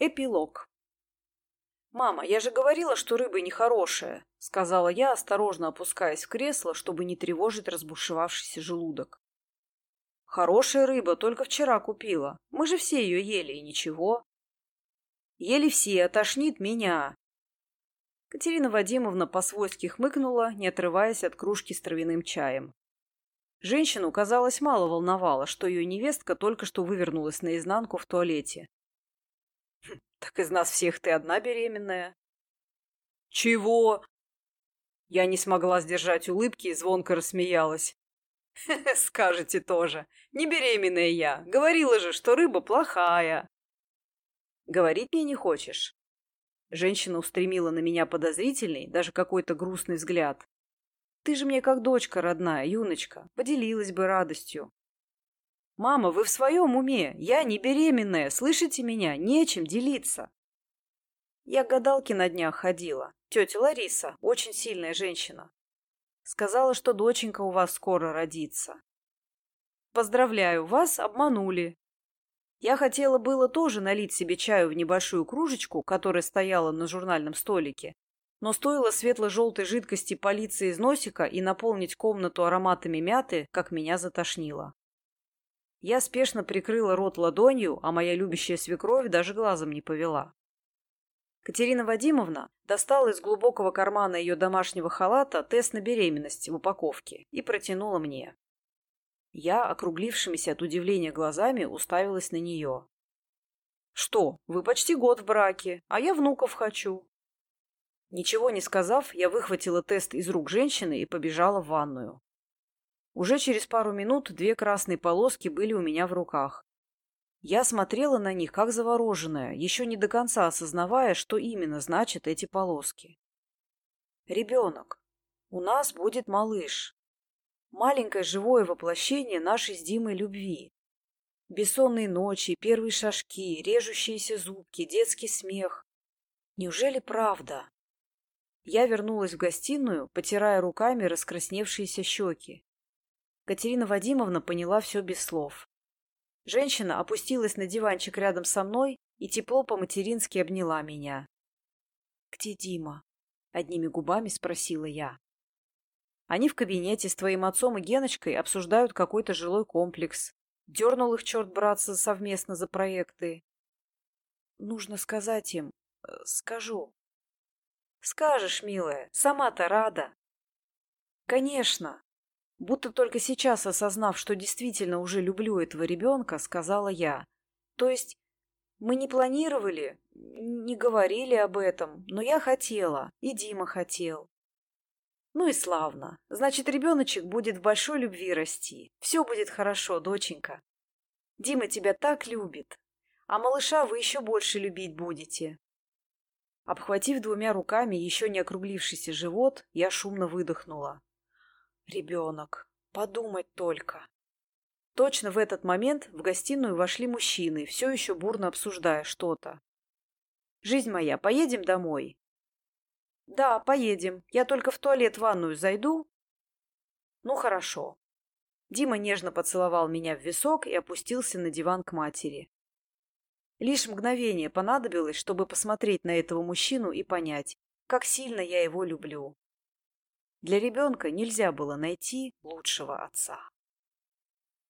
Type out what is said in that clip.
Эпилог. «Мама, я же говорила, что рыба нехорошая», — сказала я, осторожно опускаясь в кресло, чтобы не тревожить разбушевавшийся желудок. «Хорошая рыба, только вчера купила. Мы же все ее ели, и ничего». «Ели все, тошнит меня». Катерина Вадимовна по-свойски хмыкнула, не отрываясь от кружки с травяным чаем. Женщину, казалось, мало волновало, что ее невестка только что вывернулась наизнанку в туалете. Так из нас всех ты одна беременная. Чего? Я не смогла сдержать улыбки и звонко рассмеялась. Скажете тоже. Не беременная я. Говорила же, что рыба плохая. Говорить мне не хочешь? Женщина устремила на меня подозрительный, даже какой-то грустный взгляд. Ты же мне как дочка родная, юночка. Поделилась бы радостью. «Мама, вы в своем уме? Я не беременная, слышите меня? Нечем делиться». Я к гадалке на днях ходила. Тетя Лариса, очень сильная женщина. Сказала, что доченька у вас скоро родится. Поздравляю, вас обманули. Я хотела было тоже налить себе чаю в небольшую кружечку, которая стояла на журнальном столике, но стоило светло-желтой жидкости полиции из носика и наполнить комнату ароматами мяты, как меня затошнило. Я спешно прикрыла рот ладонью, а моя любящая свекровь даже глазом не повела. Катерина Вадимовна достала из глубокого кармана ее домашнего халата тест на беременность в упаковке и протянула мне. Я, округлившимися от удивления глазами, уставилась на нее. «Что, вы почти год в браке, а я внуков хочу». Ничего не сказав, я выхватила тест из рук женщины и побежала в ванную. Уже через пару минут две красные полоски были у меня в руках. Я смотрела на них, как завороженная, еще не до конца осознавая, что именно значат эти полоски. Ребенок. У нас будет малыш. Маленькое живое воплощение нашей с Димой любви. Бессонные ночи, первые шажки, режущиеся зубки, детский смех. Неужели правда? Я вернулась в гостиную, потирая руками раскрасневшиеся щеки. Катерина Вадимовна поняла все без слов. Женщина опустилась на диванчик рядом со мной и тепло по-матерински обняла меня. «Где Дима?» — одними губами спросила я. «Они в кабинете с твоим отцом и Геночкой обсуждают какой-то жилой комплекс. Дернул их черт браться совместно за проекты. Нужно сказать им. Э, скажу». «Скажешь, милая, сама-то рада». «Конечно. Будто только сейчас осознав, что действительно уже люблю этого ребенка, сказала я. То есть мы не планировали, не говорили об этом, но я хотела, и Дима хотел. Ну и славно. Значит, ребеночек будет в большой любви расти. Все будет хорошо, доченька. Дима тебя так любит. А малыша вы еще больше любить будете. Обхватив двумя руками еще не округлившийся живот, я шумно выдохнула. Ребенок. Подумать только. Точно в этот момент в гостиную вошли мужчины, все еще бурно обсуждая что-то. «Жизнь моя, поедем домой?» «Да, поедем. Я только в туалет ванную зайду». «Ну, хорошо». Дима нежно поцеловал меня в висок и опустился на диван к матери. Лишь мгновение понадобилось, чтобы посмотреть на этого мужчину и понять, как сильно я его люблю. Для ребенка нельзя было найти лучшего отца.